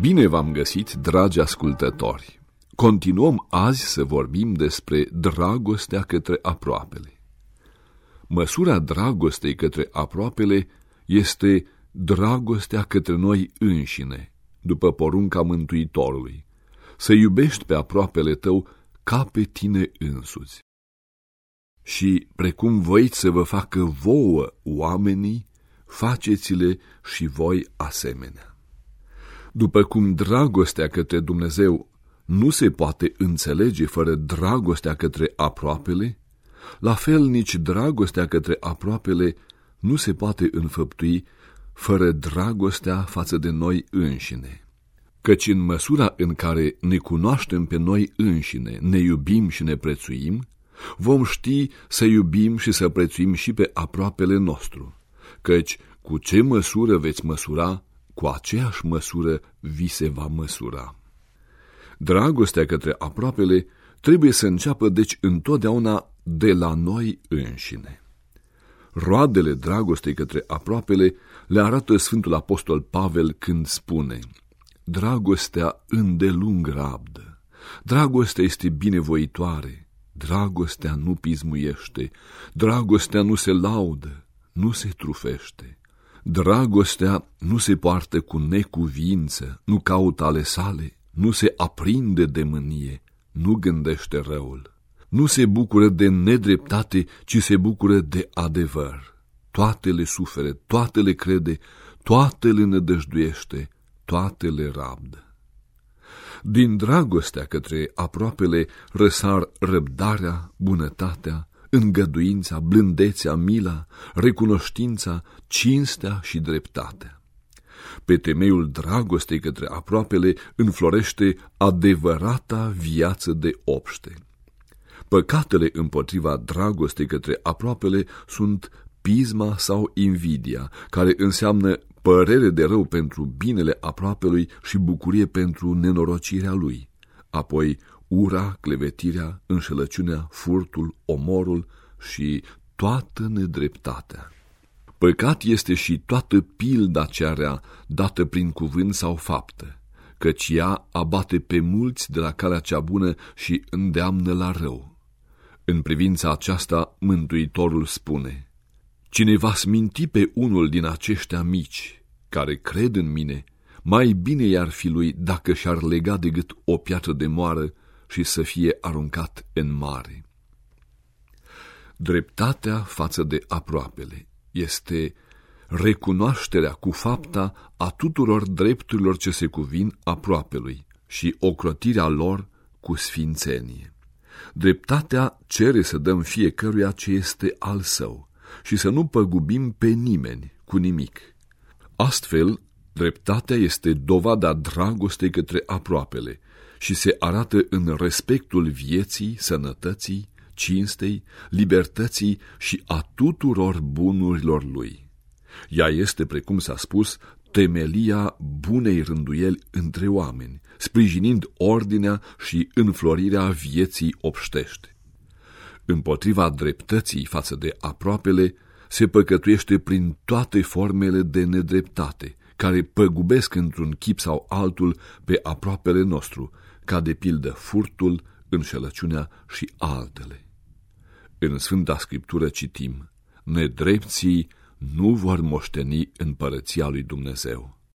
Bine v-am găsit, dragi ascultători! Continuăm azi să vorbim despre dragostea către aproapele. Măsura dragostei către aproapele este dragostea către noi înșine, după porunca Mântuitorului, să iubești pe aproapele tău ca pe tine însuți. Și precum voiți să vă facă vouă oamenii, faceți-le și voi asemenea. După cum dragostea către Dumnezeu nu se poate înțelege fără dragostea către aproapele, la fel nici dragostea către aproapele nu se poate înfăptui fără dragostea față de noi înșine. Căci în măsura în care ne cunoaștem pe noi înșine, ne iubim și ne prețuim, vom ști să iubim și să prețuim și pe aproapele nostru, căci cu ce măsură veți măsura, cu aceeași măsură vi se va măsura. Dragostea către aproapele trebuie să înceapă deci întotdeauna de la noi înșine. Roadele dragostei către aproapele le arată Sfântul Apostol Pavel când spune Dragostea îndelung rabdă, dragostea este binevoitoare, dragostea nu pismuiește, dragostea nu se laudă, nu se trufește. Dragostea nu se poartă cu necuvință, nu caută ale sale, nu se aprinde de mânie, nu gândește răul. Nu se bucură de nedreptate, ci se bucură de adevăr. Toate le sufere, toate le crede, toate le nădăjduiește, toate le rabdă. Din dragostea către aproapele răsar răbdarea, bunătatea, îngăduința, blândețea, mila, recunoștința, cinstea și dreptatea. Pe temeiul dragostei către aproapele înflorește adevărata viață de obște. Păcatele împotriva dragostei către aproapele sunt pisma sau invidia, care înseamnă părere de rău pentru binele aproapelui și bucurie pentru nenorocirea lui. Apoi ura, clevetirea, înșelăciunea, furtul, omorul și toată nedreptatea. Păcat este și toată pilda cearea dată prin cuvânt sau faptă, căci ea abate pe mulți de la calea cea bună și îndeamnă la rău. În privința aceasta, Mântuitorul spune, Cine va sminti pe unul din aceștia mici, care cred în mine, mai bine i-ar fi lui dacă și-ar lega de gât o piatră de moară și să fie aruncat în mare. Dreptatea față de aproapele este recunoașterea cu fapta a tuturor drepturilor ce se cuvin aproapelui și ocrotirea lor cu sfințenie. Dreptatea cere să dăm fiecăruia ce este al său și să nu păgubim pe nimeni cu nimic. Astfel, dreptatea este dovada dragostei către aproapele și se arată în respectul vieții, sănătății, cinstei, libertății și a tuturor bunurilor lui. Ea este, precum s-a spus, temelia bunei rânduieli între oameni, sprijinind ordinea și înflorirea vieții obștești. Împotriva dreptății față de aproapele, se păcătuiește prin toate formele de nedreptate, care păgubesc într-un chip sau altul pe aproapele nostru, ca de pildă furtul, înșelăciunea și altele. În Sfânta Scriptură citim, nedrepții nu vor moșteni împărăția lui Dumnezeu.